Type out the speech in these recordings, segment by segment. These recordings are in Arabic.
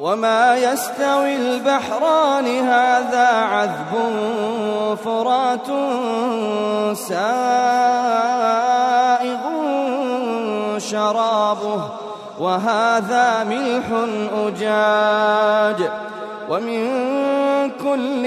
وما يستوي البحران هذا عذب فرات سائغ شرابه وهذا ملح أجاج ومن كل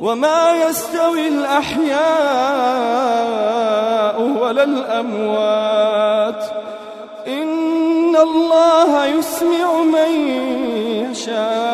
وما يستوي الأحياء ولا الأموات. إن الله يسمع من يشاء.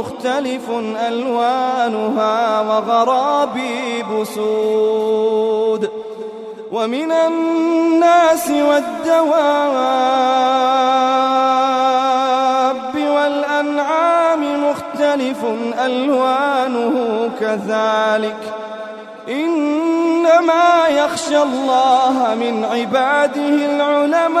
مختلف ألوانها وغرابيب سود ومن الناس والدواب والأنعام مختلف ألوانه كذلك إنما يخشى الله من عباده العلماء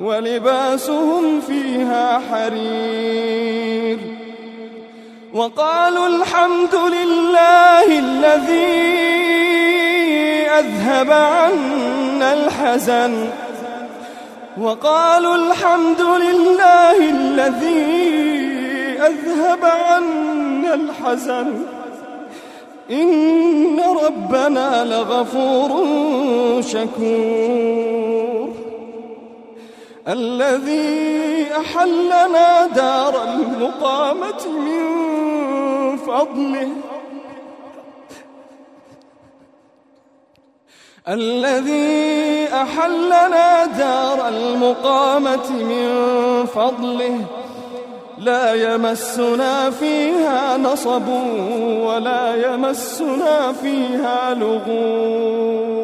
ولباسهم فيها حرير. وقالوا الحمد لله الذي أذهب عنا الحزن. وقالوا الحمد لله الذي أذهب عنا الحزن. إن ربنا لغفور شكور. الذي أحلنا دار المقامة من فضله. الذي أحلنا دار المقامة من فضله. لا يمسنا فيها نصب ولا يمسنا فيها لغوب.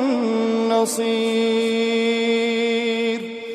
نصير